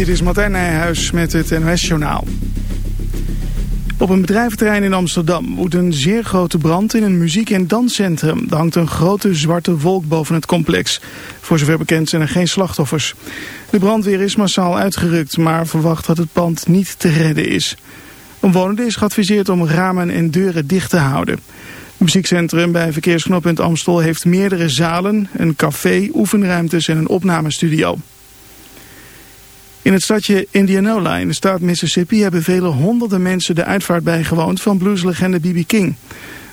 Dit is Martijn Nijhuis met het NOS-journaal. Op een bedrijventerrein in Amsterdam woedt een zeer grote brand in een muziek- en danscentrum. Er hangt een grote zwarte wolk boven het complex. Voor zover bekend zijn er geen slachtoffers. De brandweer is massaal uitgerukt, maar verwacht dat het pand niet te redden is. Omwonenden is geadviseerd om ramen en deuren dicht te houden. Het muziekcentrum bij verkeersknooppunt Amstel heeft meerdere zalen, een café, oefenruimtes en een opnamestudio. In het stadje Indianola in de staat Mississippi hebben vele honderden mensen de uitvaart bijgewoond van blueslegende B.B. King.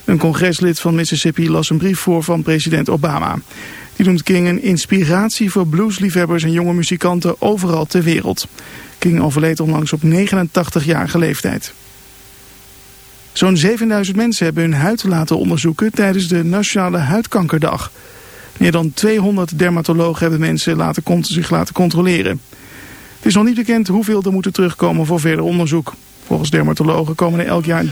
Een congreslid van Mississippi las een brief voor van president Obama. Die noemt King een inspiratie voor bluesliefhebbers en jonge muzikanten overal ter wereld. King overleed onlangs op 89-jarige leeftijd. Zo'n 7000 mensen hebben hun huid laten onderzoeken tijdens de Nationale Huidkankerdag. Meer dan 200 dermatologen hebben mensen laten, zich laten controleren. Is nog niet bekend hoeveel er moeten terugkomen voor verder onderzoek. Volgens dermatologen komen er elk jaar 53.000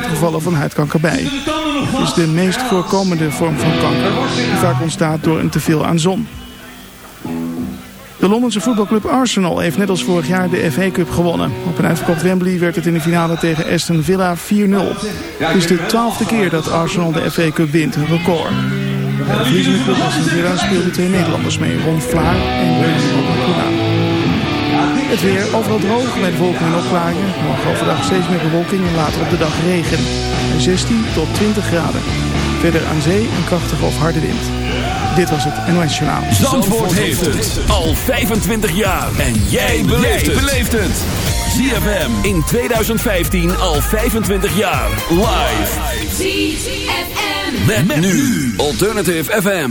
gevallen van huidkanker bij. Het is de meest voorkomende vorm van kanker die vaak ontstaat door een teveel aan zon. De Londense voetbalclub Arsenal heeft net als vorig jaar de FA Cup gewonnen. Op een uitverkocht Wembley werd het in de finale tegen Aston Villa 4-0. Het is de twaalfde keer dat Arsenal de FA Cup wint, een record. Bij de verliezende club Aston Villa speelden twee Nederlanders mee, Ron Vlaar en Kuna. Het weer overal droog met wolken en opklaringen. Morgen overdag steeds meer bewolking en later op de dag regen. 16 tot 20 graden. Verder aan zee een krachtige of harde wind. Dit was het NOS Journaal. Zandvoort, heeft het al 25 jaar. En jij beleeft het. ZFM in 2015 al 25 jaar. Live. ZFM. met nu. Alternative FM.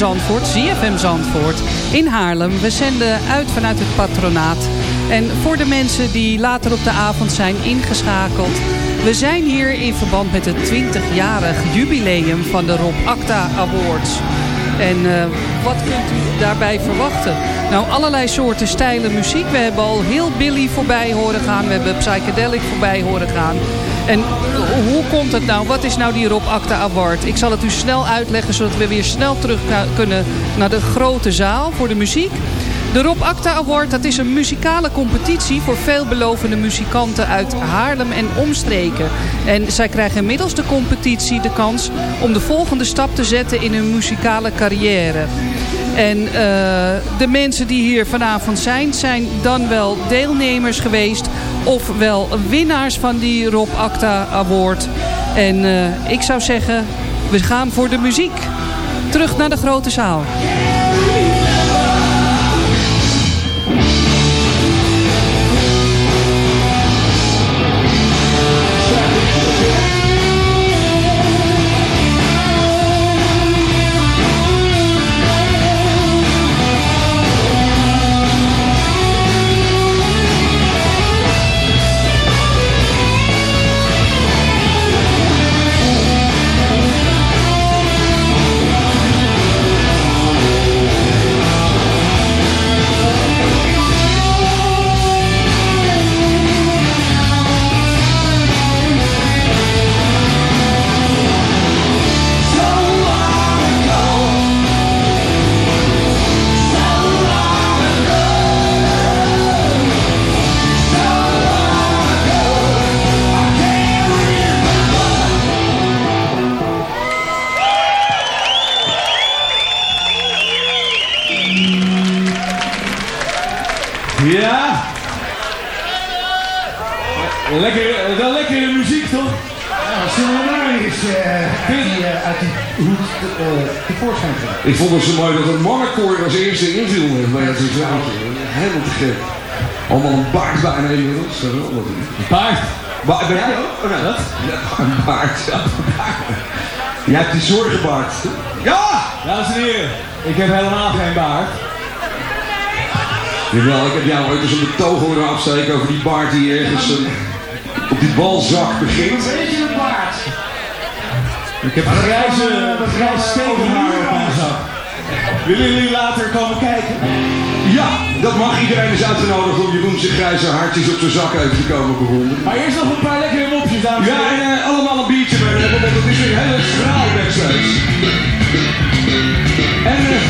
Zandvoort, ZFM Zandvoort in Haarlem. We zenden uit vanuit het patronaat. En voor de mensen die later op de avond zijn ingeschakeld... we zijn hier in verband met het 20-jarig jubileum van de Rob Acta Awards. En uh, wat kunt u daarbij verwachten? Nou, allerlei soorten stijlen muziek. We hebben al heel Billy voorbij horen gaan. We hebben Psychedelic voorbij horen gaan. En hoe komt het nou? Wat is nou die Rob Acta Award? Ik zal het u snel uitleggen zodat we weer snel terug kunnen naar de grote zaal voor de muziek. De Rob Acta Award dat is een muzikale competitie voor veelbelovende muzikanten uit Haarlem en omstreken. En zij krijgen inmiddels de competitie de kans om de volgende stap te zetten in hun muzikale carrière. En uh, de mensen die hier vanavond zijn, zijn dan wel deelnemers geweest of wel winnaars van die Rob Acta Award. En uh, ik zou zeggen, we gaan voor de muziek. Terug naar de grote zaal. Ik vond het zo mooi dat een mannenkoor als eerste inviel bij het vrouwtje. Helemaal te gek. Allemaal een baard bijna inmiddels. Een baard? Ba ben jij ook? Oh, nee. Wat? Ja, een baard. Ja, Jij hebt die zorgenbaard. Ja! Dames en heren, ik heb helemaal geen baard. Jawel, ik heb jou ooit eens een betoog horen afsteken over die baard die ergens uh, op die balzak begint. Ik heb een grijze, een grijs stekelhaar op mijn zak. Willen jullie later komen kijken? Ja, dat mag. Iedereen is uitgenodigd om Jeroen zijn grijze hartjes op zijn zak even te komen bewonderen. Maar eerst nog een paar lekkere mopjes, dames Ja, en uh, allemaal een biertje mee hebben, want het is weer heel schraal backstage. En uh,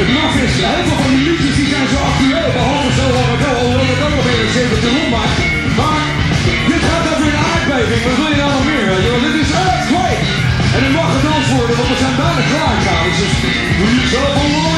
het maf is, heel veel van die liedjes die zijn zo actueel, behalve zo lang ago, alhoewel het ook nog weer een 70 rond maakt. Maar dit gaat over een aardbeving, wat wil je nou nog meer? En het mag gedanst worden, want we zijn bijna klaar trouwens. Dus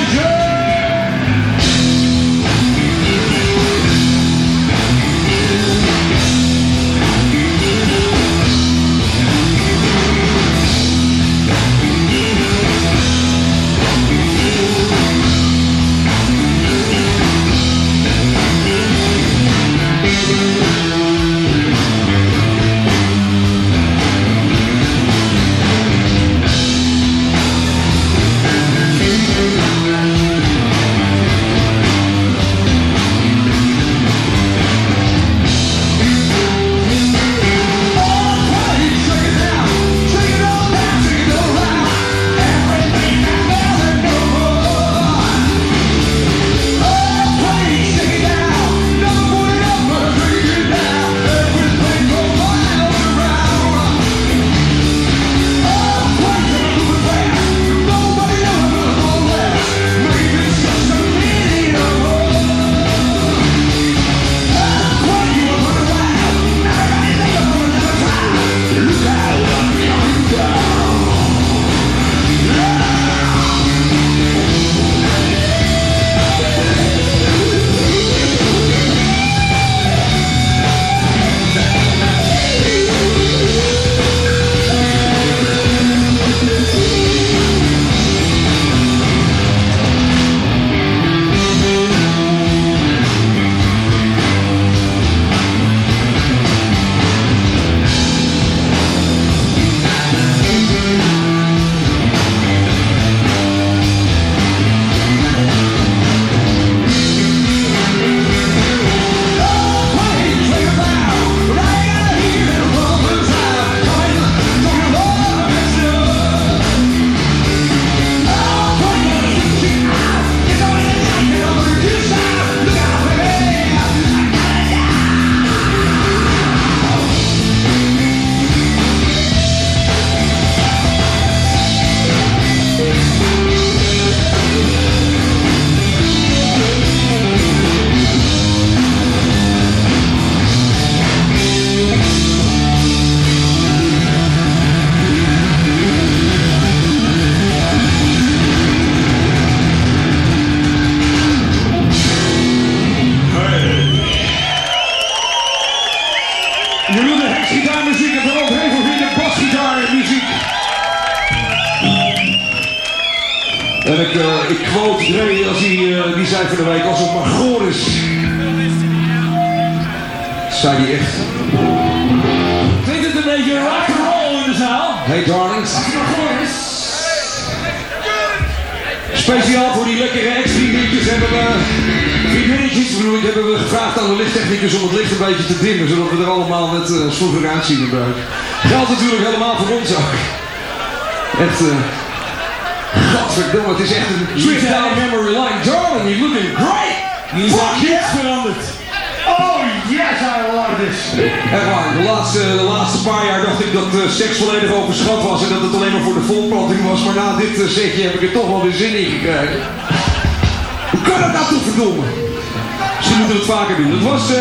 Die is Fuck niets yeah! veranderd. Oh yes, I love this. Echt waar, de laatste, de laatste paar jaar dacht ik dat uh, seks volledig overschat was en dat het alleen maar voor de volplanting was. Maar na dit uh, setje heb ik er toch wel weer zin in gekregen. Hoe kan dat nou toch verdomme? Misschien moeten we het vaker doen. Het was, uh,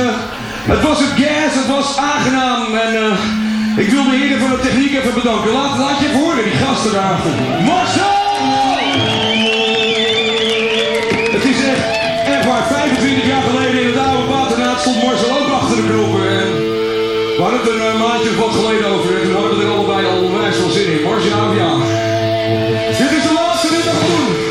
het was het gas, het was aangenaam en ik wil de heren van de techniek even bedanken. Laat, laat je even horen, die gasten daarachter. Marcel! Echt waar, 25 jaar geleden in het oude paternaat stond Marcel ook achter de knoppen. En We hadden het er een maandje of wat geleden over. En toen hadden we er allebei al onwijs veel zin in. Mars, ja. Dit is de laatste dit nog doen.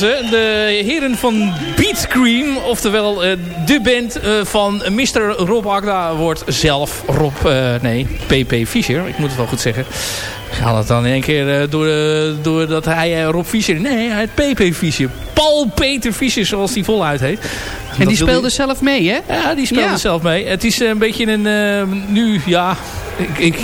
Waren ze. De heren van Beat Cream. Oftewel uh, de band uh, van Mr. Rob Agda wordt zelf Rob... Uh, nee, PP Fischer. Ik moet het wel goed zeggen. Ik haal het dan in één keer door, doordat hij Rob Fischer... Nee, hij heet PP Fischer. Paul Peter Fischer, zoals die voluit heet. En dat die speelde zelf mee, hè? Ja, die speelde zelf mee. Het is een beetje een... nu, ja... Ik, ik,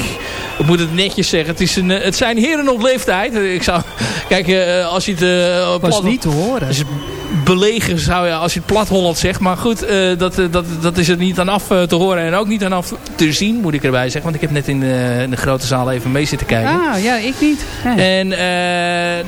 ik moet het netjes zeggen. Het, is een, het zijn heren op leeftijd. Ik zou... Kijk, als je het... Uh, was niet te horen belegen zou je als je het plat Holland zegt. Maar goed, uh, dat, dat, dat is er niet aan af uh, te horen en ook niet aan af te zien, moet ik erbij zeggen. Want ik heb net in de, in de grote zaal even mee zitten kijken. Ah, ja, ik niet. En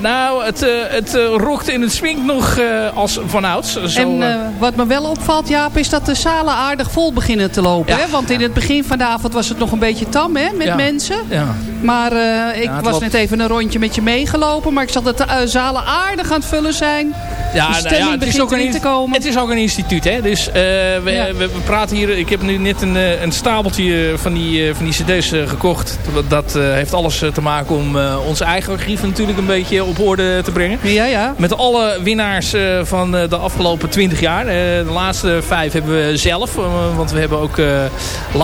nou, het, het rokt en het swingt nog als vanouds. Zo, en wat me wel opvalt, Jaap, is dat de zalen aardig vol beginnen te lopen. hè? Want in het begin van de avond was het nog een beetje tam hè, met mensen. Ja. Maar ik was net even een rondje met je meegelopen. Maar ik zag dat de zalen aardig aan het vullen zijn. Ja, ja het, is ook een, te komen. het is ook een instituut. Hè? Dus we, we, praten hier... Ik heb nu net een, een stapeltje van die, van die cd's gekocht. Dat heeft alles te maken om ons eigen archief natuurlijk een beetje op orde te brengen. Ja, ja. Met alle winnaars van de afgelopen 20 jaar. de laatste vijf hebben we zelf. want we hebben ook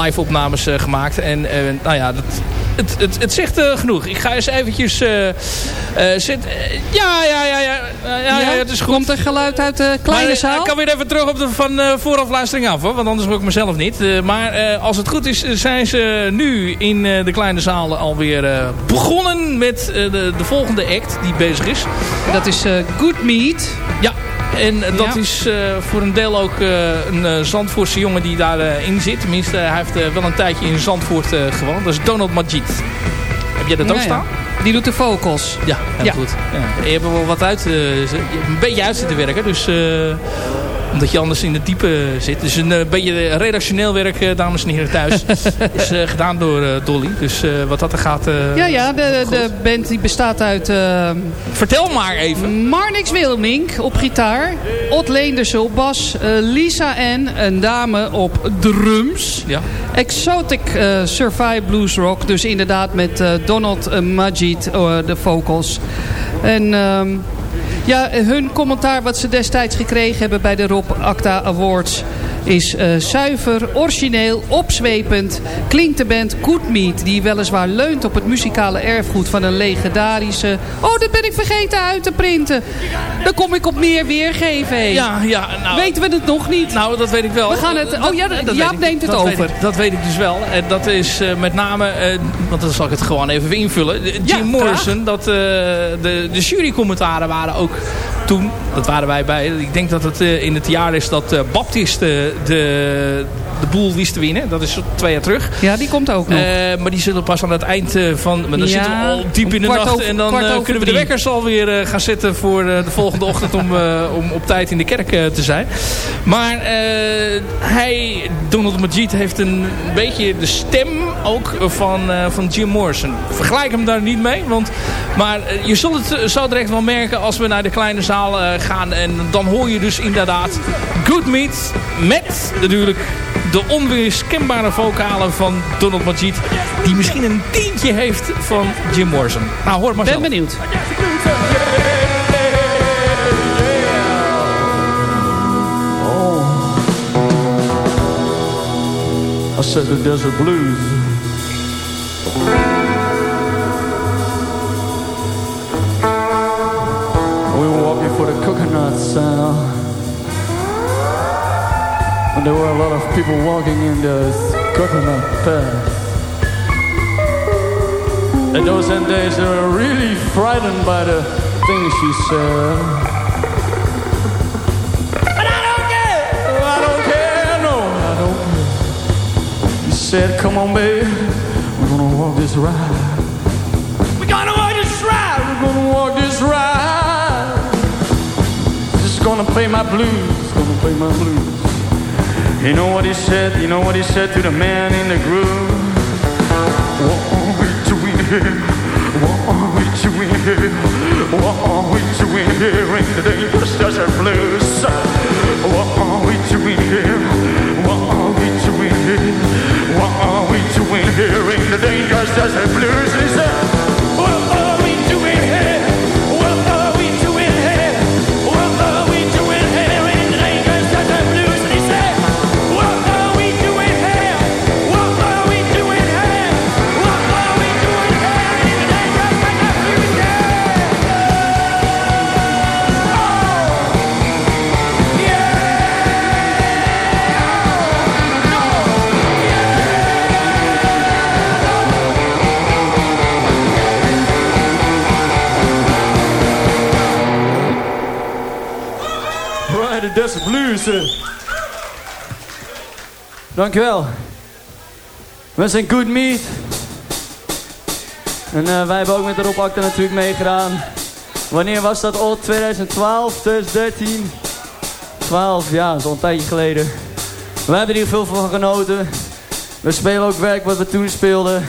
live opnames gemaakt. En nou ja, dat, het, het, het zegt genoeg. Ik ga eens eventjes zitten. ja, ja, ja, ja, ja, ja, het is goed. Komt er geluid uit de kleine zaal? Ik kan weer even terug op de van voorafluistering af. Hoor, want anders hoor ik mezelf niet. maar als het goed is, zijn ze nu in de kleine zaal alweer begonnen met de, de volgende act die bezig is. Dat is Good Meat. Ja, en dat is voor een deel ook een Zandvoortse jongen die daarin in zit. Tenminste, hij heeft wel een tijdje in Zandvoort gewoond. Dat is Donald Majid. Heb jij dat ook staan? Die doet de vocals. Ja, heel ja. goed. Ja. Je hebt er wel wat uit, uh, een beetje uit zitten werken. Dus uh, omdat je anders in de diepe zit. Dus een uh, beetje redactioneel werk, dames en heren thuis. is gedaan door Dolly. Dus wat dat er gaat... ja, ja. De, de band die bestaat uit... Vertel maar even. Marnix Wilmink op gitaar. Ot Leendersen op bas. Lisa N. Een dame op drums. Ja. Exotic Survive Blues Rock. Dus inderdaad met Donald uh, de vocals. En um, ja, hun commentaar wat ze destijds gekregen hebben bij de Rob Acta Awards is uh, zuiver, origineel, opzwepend. Klinkt de band Good Meat, die weliswaar leunt op het muzikale erfgoed van een legendarische... Oh, dat ben ik vergeten uit te printen. Dan kom ik op meer weergeven. Ja, ja. Nou, Weten we het nog niet? Nou, dat weet ik wel. We gaan het... Oh ja, dat, Jaap neemt het dat over. Weet ik, dat weet ik dus wel. En dat is uh, met name... Uh, want dan zal ik het gewoon even invullen. Jim ja, Morrison, dat, de, de jurycommentaren waren ook toen, dat waren wij bij. Ik denk dat het in het jaar is dat Baptist de, de boel wist te winnen. Dat is twee jaar terug. Ja, die komt ook nog. Uh, maar die zullen pas aan het eind uh, van... Maar dan ja, zitten we al diep in de nacht. Over, en dan uh, kunnen we de wekkers alweer gaan zetten voor de volgende ochtend... om, om op tijd in de kerk te zijn. Maar hij, Donald Majid, heeft een beetje de stem ook van, van Jim Morrison. Vergelijk hem daar niet mee. Want, maar je zult het zo direct wel merken als we naar de kleine zaal gaan. En dan hoor je dus inderdaad Good Meat met natuurlijk de onweerskembare vocalen van Donald Majid. Die misschien een tientje heeft van Jim Morrison. Nou, hoor maar Ben benieuwd. Oh. I said the desert blues. There were a lot of people walking in the coconut path. And those end days, they were really frightened by the things she said. But I don't care! Oh, I don't care, no, I don't care. He said, come on, babe, we're gonna walk this ride. We're gonna walk this ride! We're gonna walk this ride! Just gonna play my blues, gonna play my blues. You know what he said? You know what he said to the man in the groove? What are we doing here? What are we doing here? What are we doing here in the dangerous desert blues? Dankjewel. We zijn Good Meat. En eh, wij hebben ook met de Rob natuurlijk meegedaan. Wanneer was dat? op? 2012, 2013? 12, ja, zo'n een tijdje geleden. We hebben er heel veel van genoten. We spelen ook werk wat we toen speelden.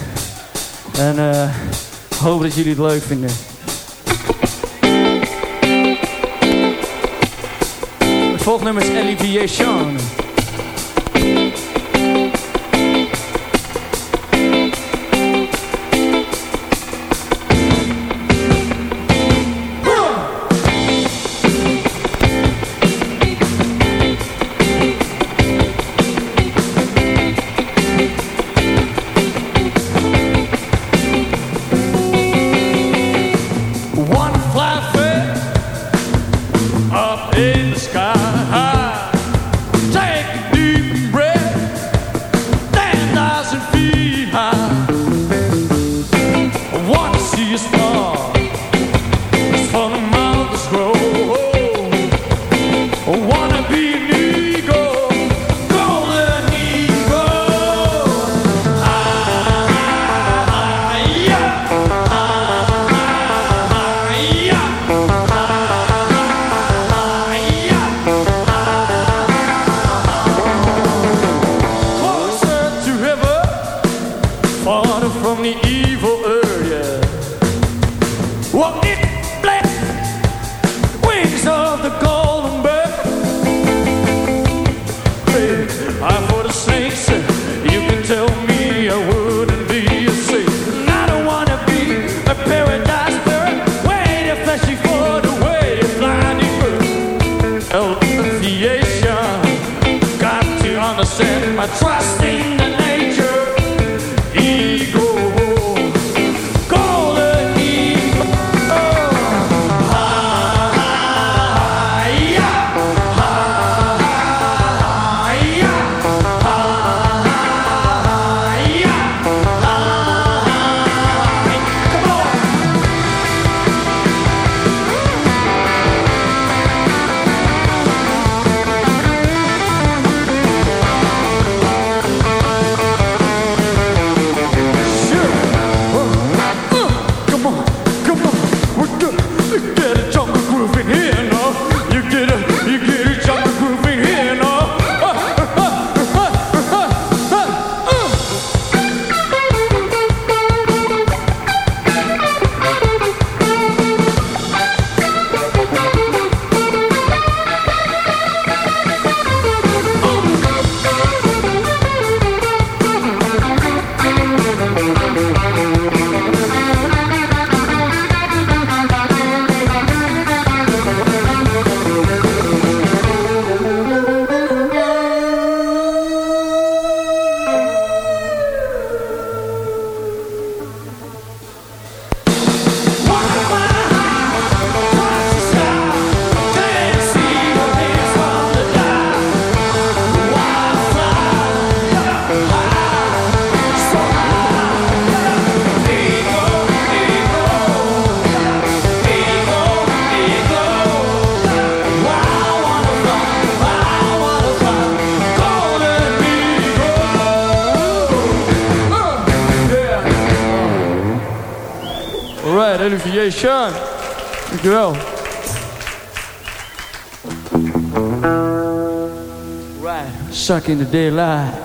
En eh, uh, hoop dat jullie het leuk vinden. Het volgende nummer is Ellie Dankjewel. Right, suck in the daylight.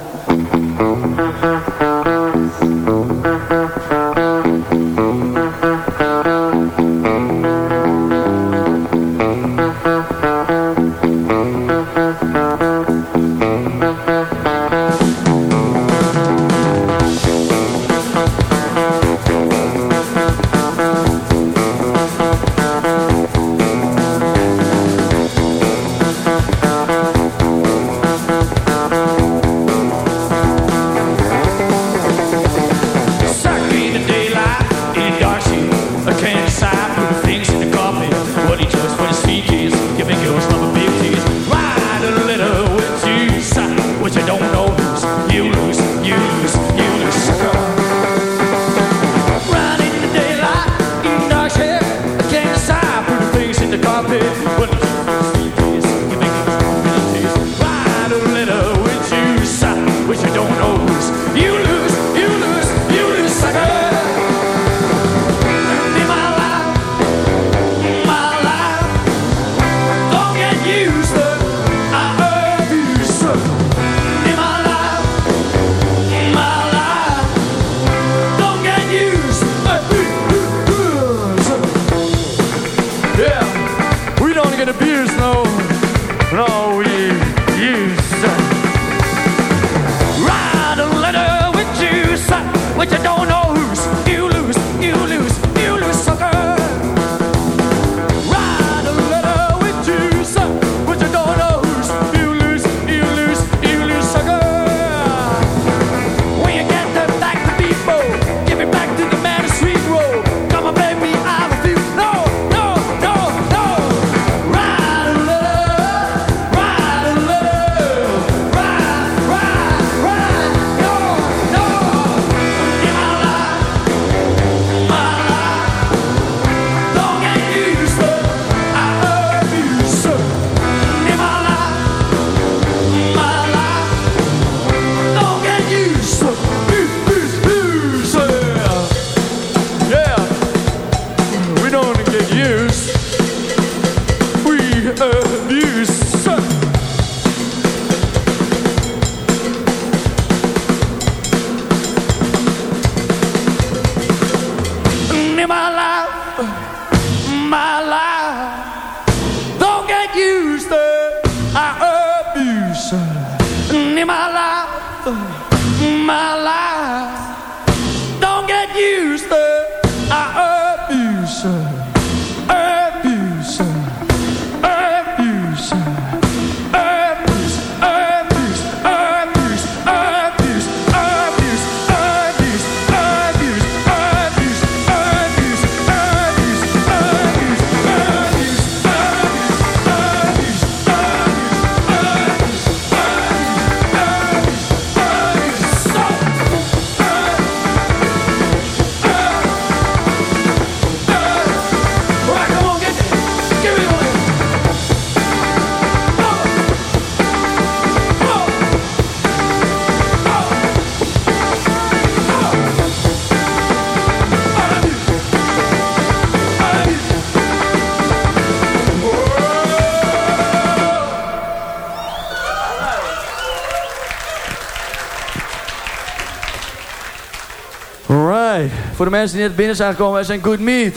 Voor de mensen die net binnen zijn gekomen, wij zijn Good Meat.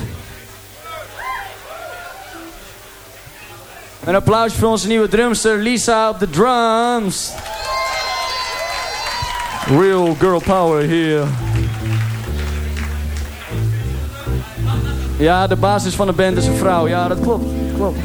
Een applausje voor onze nieuwe drumster Lisa op de drums. Real girl power here. Ja, de basis van de band is een vrouw. Ja, dat klopt. Klopt.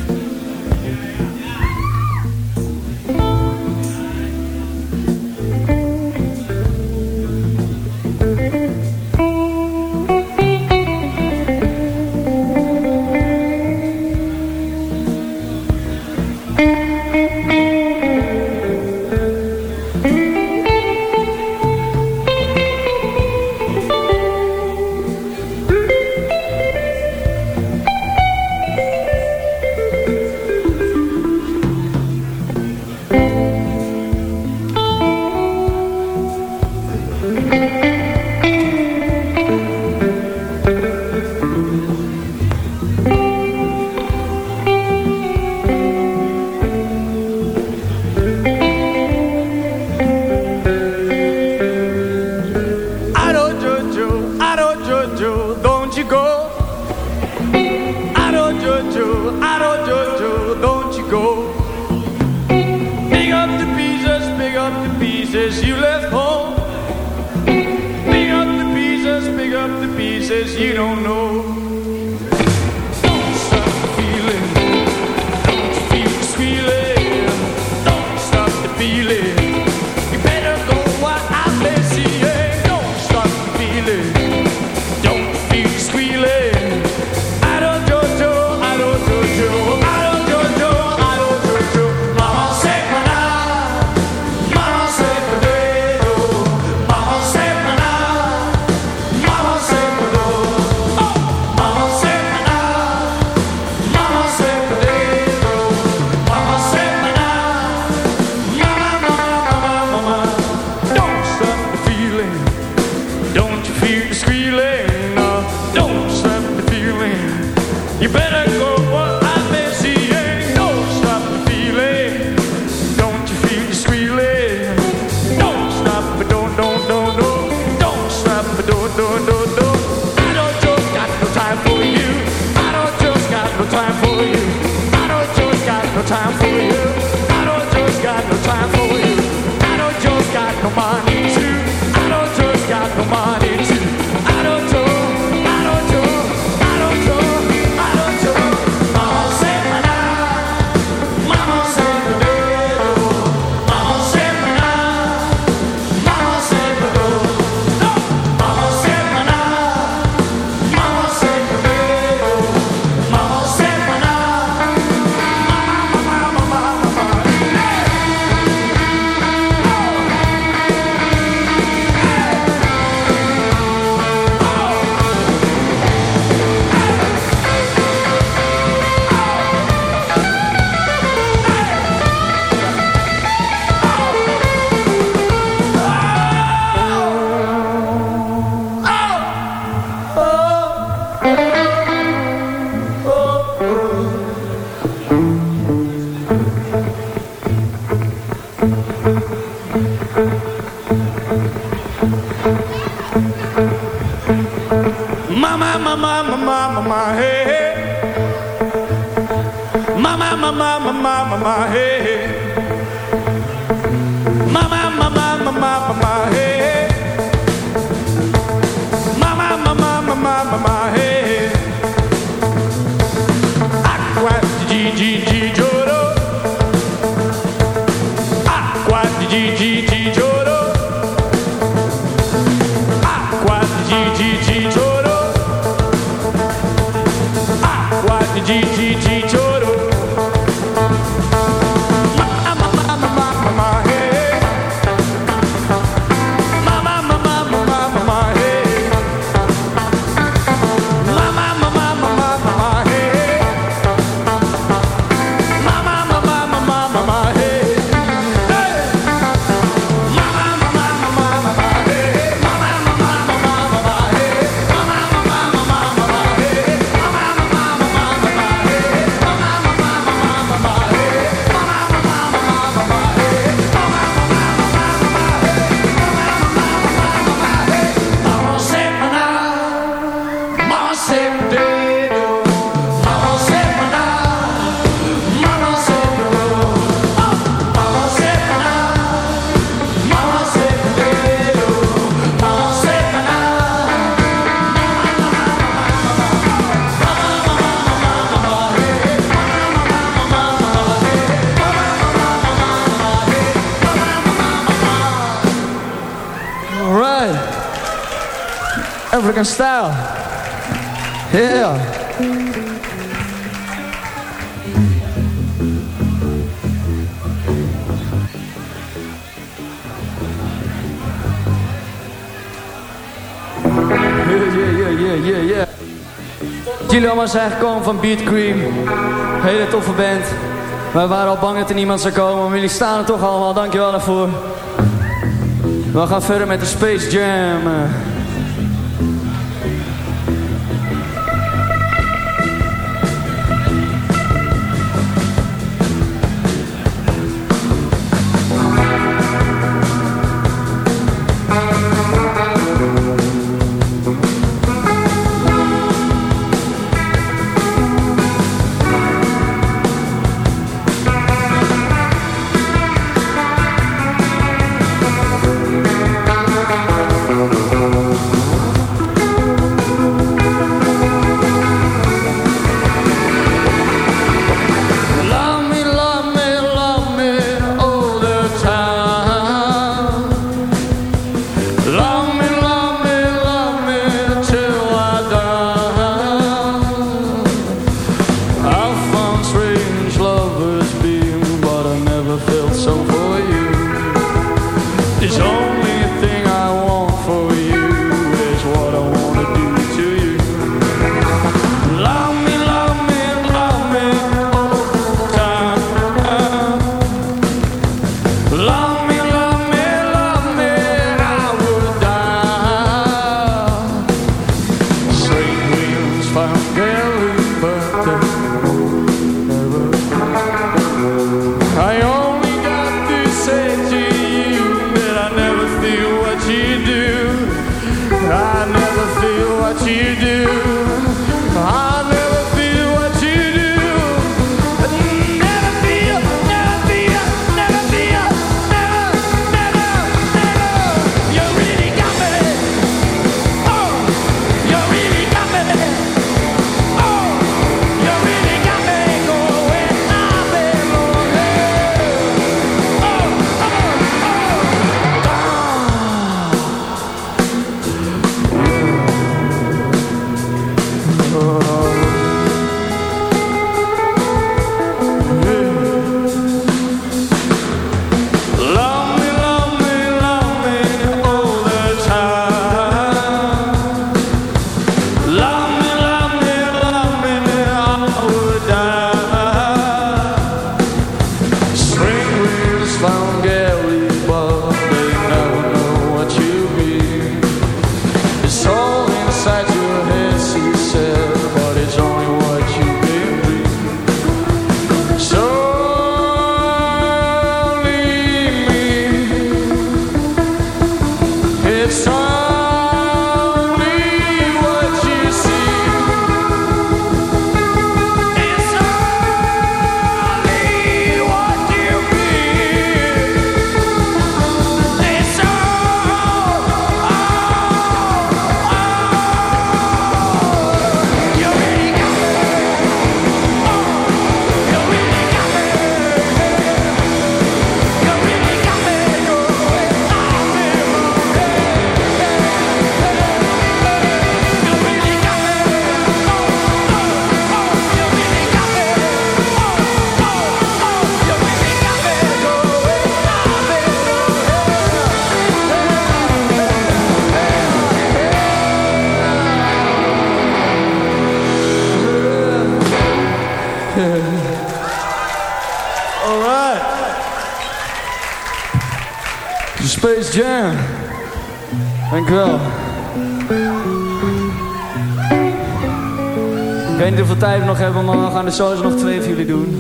in stijl. Yeah. Yeah, yeah, yeah, yeah. Jullie allemaal zijn gekomen van Beat Cream. Hele toffe band. Wij waren al bang dat er niemand zou komen, maar jullie staan er toch allemaal. Dankjewel daarvoor. We gaan verder met de Space Jam. gaan er sowieso nog twee van jullie doen.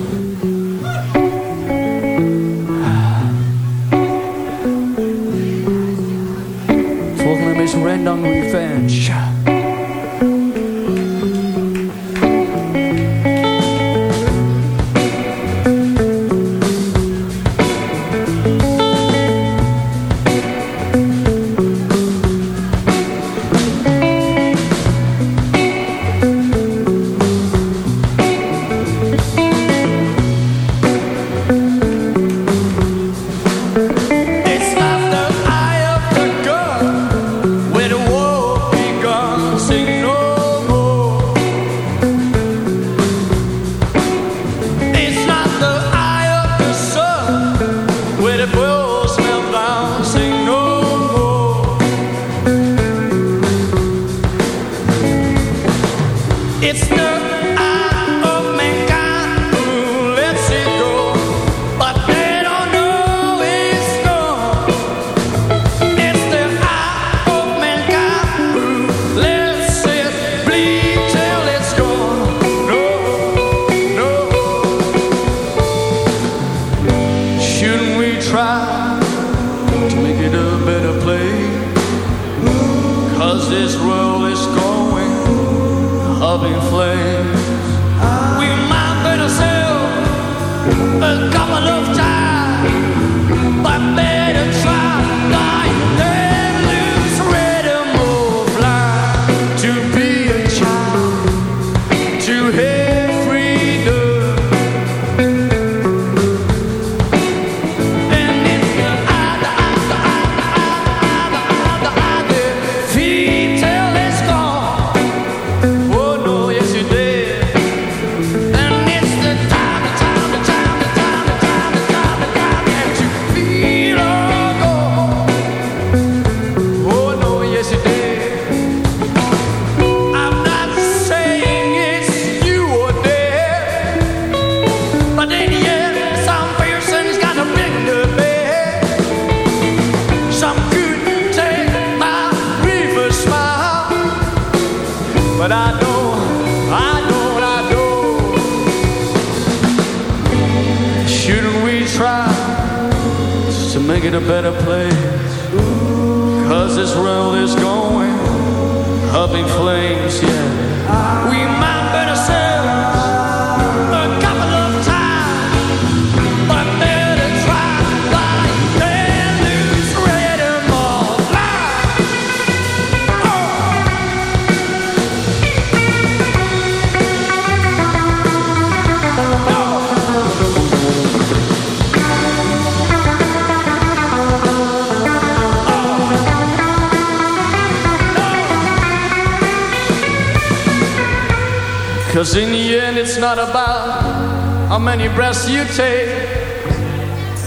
Breaths you take.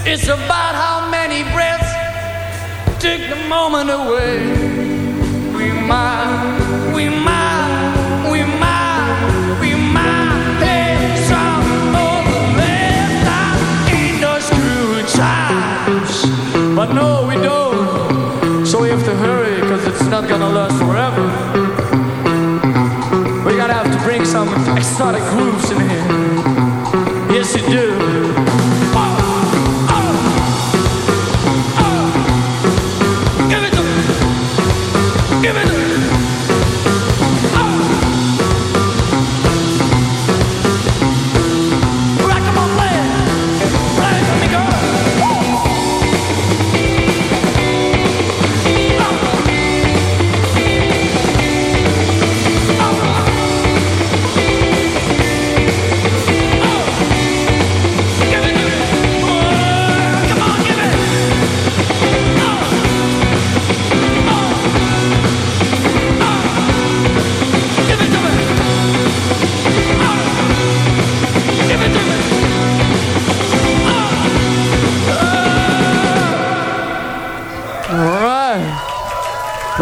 It's about how many breaths take the moment away. We might, we might, we might, we might pay some the left screw times. But no we don't, so we have to hurry cause it's not gonna last forever. We gotta have to bring some exotic grooves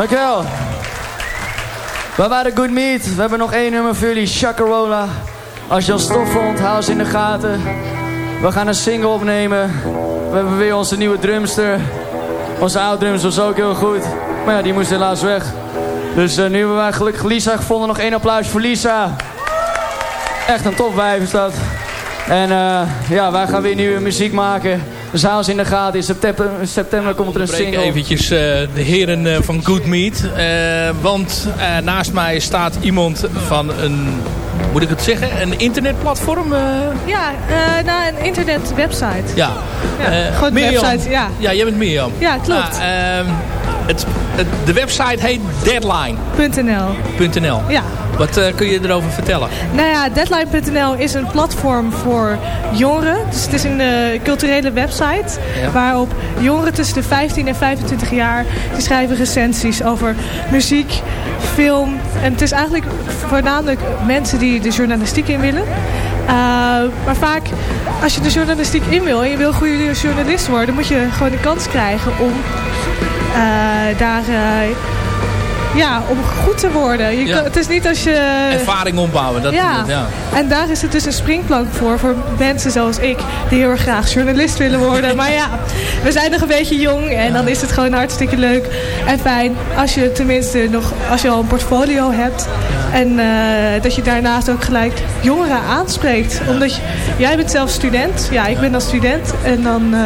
Dankjewel. We waren Good Meat. We hebben nog één nummer voor jullie. Chacarola. Als je ons stof vond, hou ze in de gaten. We gaan een single opnemen. We hebben weer onze nieuwe drumster. Onze oude drumster was ook heel goed. Maar ja, die moest helaas weg. Dus uh, nu hebben wij gelukkig Lisa gevonden. Nog één applaus voor Lisa. Echt een topwijf is dat. En uh, ja, wij gaan weer nieuwe muziek maken. Dus hou in de gaten. In september, in september komt er een single. eventjes uh, de heren uh, van Good Meat. want naast mij staat iemand van een moet ik het zeggen, een internetplatform? Uh... Ja, uh, nou, een internetwebsite. Ja. ja uh, Gewoon website, ja. Ja, jij bent Mirjam. Ja, klopt. Nou, het, het, de website heet Deadline.nl. .nl. Ja. Wat uh, kun je erover vertellen? Nou ja, Deadline.nl is een platform voor jongeren. Dus het is een uh, culturele website ja. waarop jongeren tussen de 15 en 25 jaar die schrijven recensies over muziek, film. En het is eigenlijk voornamelijk mensen die de journalistiek in willen. Uh, maar vaak, als je de journalistiek in wil en je wil goede journalist worden, moet je gewoon de kans krijgen om daar ja, om goed te worden. Je ja. kan, het is niet als je... Ervaring opbouwen. Dat, ja. Dat, ja. En daar is het dus een springplank voor. Voor mensen zoals ik. Die heel erg graag journalist willen worden. maar ja, we zijn nog een beetje jong. En ja. dan is het gewoon hartstikke leuk en fijn. Als je tenminste nog... Als je al een portfolio hebt. En uh, dat je daarnaast ook gelijk jongeren aanspreekt. Omdat je, jij bent zelf student. Ja, ik ben dan student. En dan... Uh,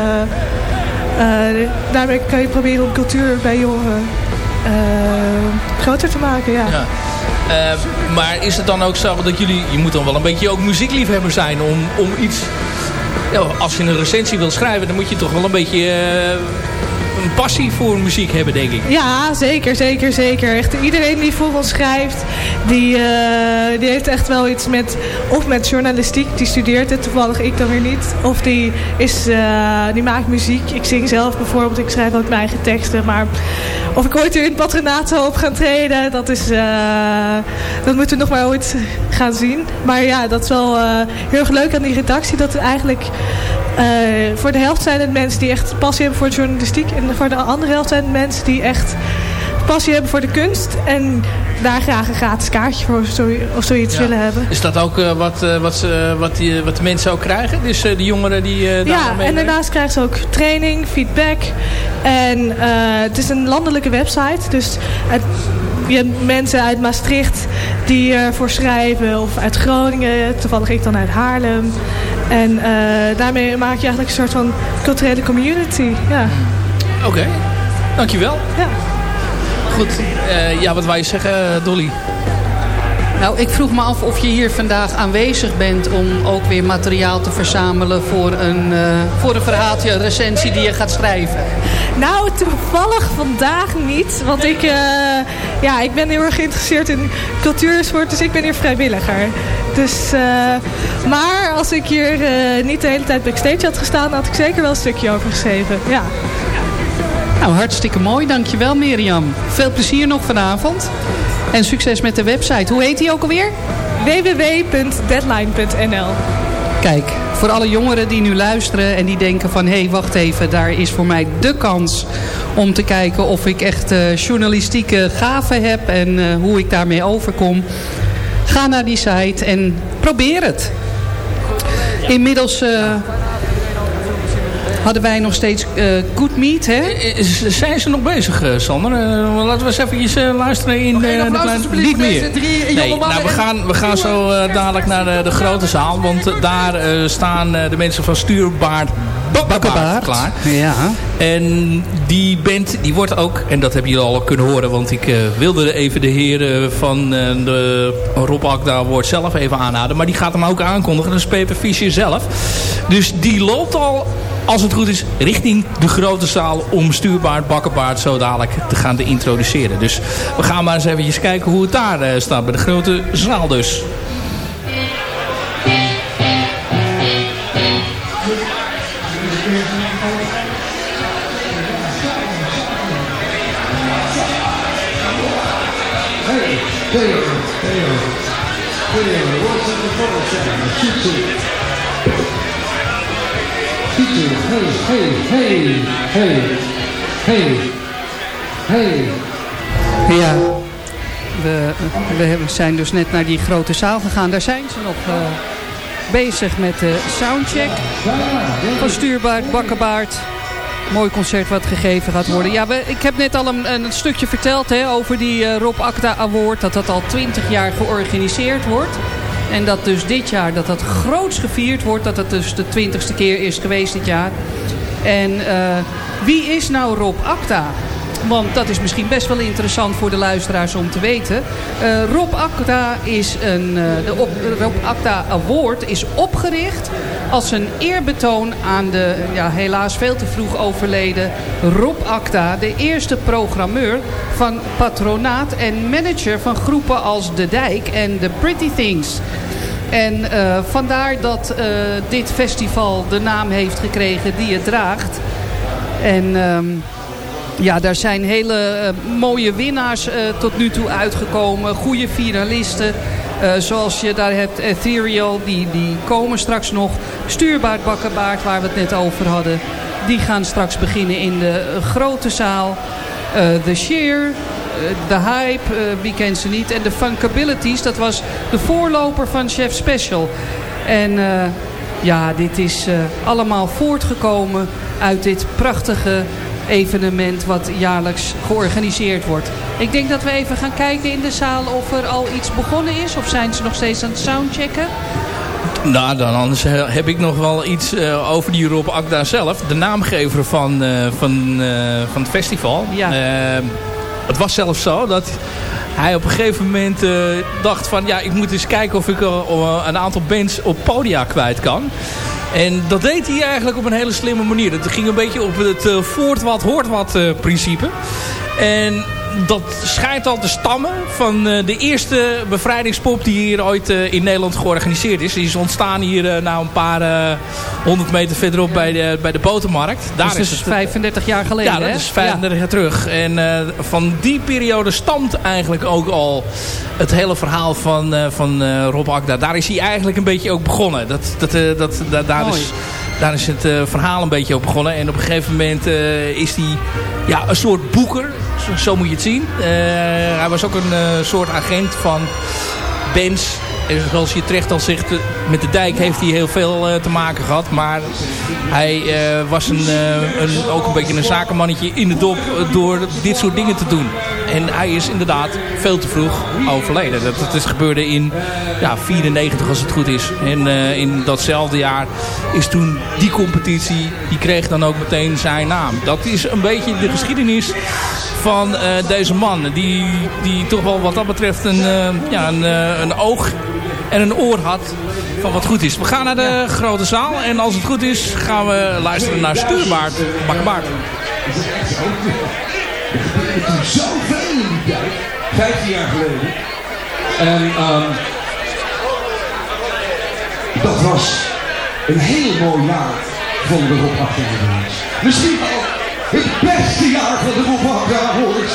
daarmee kan je proberen om cultuur bij jongeren groter te maken. Ja. ja. maar is het dan ook zo dat jullie... Je moet dan wel een beetje ook muziekliefhebber zijn om, om iets... Ja, als je een recensie wil schrijven, dan moet je toch wel een beetje een passie voor muziek hebben, denk ik. Ja, zeker, zeker, zeker. Echt iedereen die voor ons schrijft, die, uh, die heeft echt wel iets met, of met journalistiek, die studeert het toevallig, ik dan weer niet. Of die, is, uh, die maakt muziek. Ik zing zelf bijvoorbeeld, ik schrijf ook mijn eigen teksten. Maar of ik ooit weer in het patronaat zou op gaan treden, dat is, uh, dat moeten we nog maar ooit gaan zien. Maar ja, dat is wel heel erg leuk aan die redactie, dat het eigenlijk voor de helft zijn het mensen die echt passie hebben voor de journalistiek. En voor de andere helft zijn het mensen die echt passie hebben voor de kunst. En daar graag een gratis kaartje voor of zoiets willen hebben. Is dat ook uh, wat, uh, wat, ze, wat, die, wat de mensen ook krijgen? Dus de jongeren die Ja, en daarnaast krijgen ze ook training, feedback. En het is een landelijke website. Dus het, je hebt mensen uit Maastricht die ervoor schrijven. Of uit Groningen. Toevallig ik dan uit Haarlem. En uh, daarmee maak je eigenlijk een soort van culturele community. Ja. Oké, dankjewel. Ja. Goed, uh, ja, wat wou je zeggen, Dolly? Nou, ik vroeg me af of je hier vandaag aanwezig bent om ook weer materiaal te verzamelen voor een, uh, voor een verhaaltje, een recensie die je gaat schrijven. Nou, toevallig vandaag niet. Want ik, uh, ja, ik ben heel erg geïnteresseerd in cultuursport, dus ik ben hier vrijwilliger. Dus, uh, maar als ik hier niet de hele tijd backstage had gestaan, had ik zeker wel een stukje over geschreven. Ja. Nou, hartstikke mooi. Dankjewel Mirjam. Veel plezier nog vanavond. En succes met de website. Hoe heet die ook alweer? www.deadline.nl Kijk, voor alle jongeren die nu luisteren en die denken van... hé, hey, wacht even, daar is voor mij de kans om te kijken of ik echt uh, journalistieke gaven heb... en uh, hoe ik daarmee overkom. Ga naar die site en probeer het. Inmiddels... Uh, hadden wij nog steeds uh, Good Meat. Hè? Eh, eh, zijn ze nog bezig, Sander? Uh, laten we eens even luisteren in de, de kleine... Niet meer. Nee, nou, we, gaan, we gaan zo uh, dadelijk naar de, de, grote zaal. Want daar staan de mensen van Stuurbaard Bakkerbaard klaar. Ja. En die band die wordt ook, en dat hebben jullie al kunnen horen... want ik uh, wilde even de heren van uh, de Rob Akda woord zelf even aanhouden. Maar die gaat hem ook aankondigen. Dat is Peper Fischer zelf. Dus die loopt al als het goed is, richting de grote zaal om stuurbaard, bakkenbaard zo dadelijk te gaan introduceren. Dus we gaan maar eens even kijken hoe het daar uh, staat bij de grote zaal dus. Hey, hey, hey, hey, hey. Ja, we, we zijn dus net naar die grote zaal gegaan. Daar zijn ze nog uh, bezig met de soundcheck van Stuurbaard, Bakkerbaard. Mooi concert wat gegeven gaat worden. Ja, we, ik heb net al een, een stukje verteld hè, over die uh, Rob Acta Award. Dat dat al twintig jaar georganiseerd wordt. En dat dus dit jaar dat dat groots gevierd wordt. Dat het dus de twintigste keer is geweest dit jaar. En uh, wie is nou Rob Acta? Want dat is misschien best wel interessant voor de luisteraars om te weten. Uh, Rob Acta is een, uh, de Rob Acta Award is opgericht als een eerbetoon aan de ja, helaas veel te vroeg overleden Rob Acta. De eerste programmeur van patronaat en manager van groepen als De Dijk en The Pretty Things. En uh, vandaar dat uh, dit festival de naam heeft gekregen die het draagt. En um, ja, daar zijn hele uh, mooie winnaars tot nu toe uitgekomen. Goede finalisten. zoals je daar hebt Ethereal, die, die komen straks nog. Stuurbaard Bakkerbaard, waar we het net over hadden. Die gaan straks beginnen in de grote zaal. The Sheer, de hype, uh, wie kent ze niet. En de Funkabilities, dat was de voorloper van Chef Special. En uh, ja, dit is allemaal voortgekomen uit dit prachtige evenement wat jaarlijks georganiseerd wordt. Ik denk dat we even gaan kijken in de zaal of er al iets begonnen is. Of zijn ze nog steeds aan het soundchecken. Nou, dan anders heb ik nog wel iets uh, over die Rob Akda zelf. De naamgever van, uh, van, uh, van het festival. Ja. Het was zelfs zo dat hij op een gegeven moment dacht van... ja, ik moet eens kijken of ik een aantal bands op podia kwijt kan. En dat deed hij eigenlijk op een hele slimme manier. Dat ging een beetje op het voort wat hoort wat principe. En dat schijnt al te stammen van uh, de eerste bevrijdingspop die hier ooit uh, in Nederland georganiseerd is. Die is ontstaan hier uh, nou een paar honderd meter verderop bij de, bij de botermarkt. Daar dus is het 35 jaar geleden, Ja, dat is 35 ja. jaar terug. En van die periode stamt eigenlijk ook al het hele verhaal van, van Rob Akda. Daar is hij eigenlijk een beetje ook begonnen. Dat, dat, dat, dat, daar is daar is het uh, verhaal een beetje op begonnen. En op een gegeven moment uh, is hij ja, een soort boeker. Zo, moet je het zien. Uh, hij was ook een soort agent van bands. Zoals je terecht al zegt, met de dijk heeft hij heel veel te maken gehad. Maar hij was een, een, ook een beetje een zakenmannetje in de dop door dit soort dingen te doen. En hij is inderdaad veel te vroeg overleden. Dat, is gebeurde in ja, 94 als het goed is. En in datzelfde jaar is toen die competitie, die kreeg dan ook meteen zijn naam. Dat is een beetje de geschiedenis van deze man. Die, die toch wel wat dat betreft een, ja, een, een oog en een oor had van wat goed is. We gaan naar de grote zaal en als het goed is gaan we luisteren naar Stuurbaard Bakbaard. Zoveel in die tijd, 15 jaar geleden. En um, dat was een heel mooi jaar van de Rob. Misschien wel het beste jaar van de Rob Awards.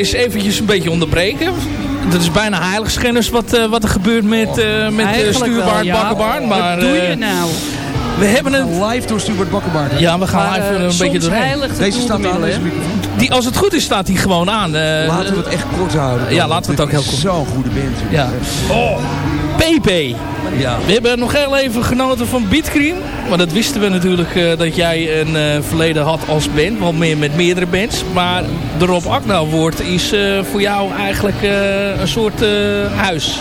Is eventjes een beetje onderbreken. Dat is bijna heiligschennis wat, wat er gebeurt met, uh, met Stuurbaard ja. Bakkenbaard. Maar, wat doe je nou? We hebben het... Live door Stuart Bakkenbaard. Ja, we gaan live een beetje doorheen. Deze staat aan, deze microfoon. Die, als het goed is, staat hij gewoon aan. laten we het echt kort houden. Ja, laten we het ook heel kort. Zo'n goede band. Ja. Oh. PP. Ja. We hebben nog heel even genoten van Beatcream. Maar dat wisten we natuurlijk uh, dat jij een uh, verleden had als band. Wel meer met meerdere bands. Maar de Rob Akda woord is uh, voor jou eigenlijk een soort huis.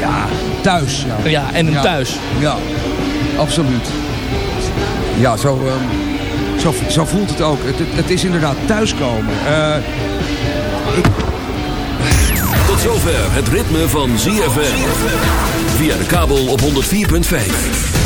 Ja, thuis. Ja, ja en een ja. thuis. Ja, absoluut. Ja, zo, um, zo, zo voelt het ook. Het, het, het is inderdaad thuiskomen. ik... Tot zover het ritme van ZFM. Via de kabel op 104.5.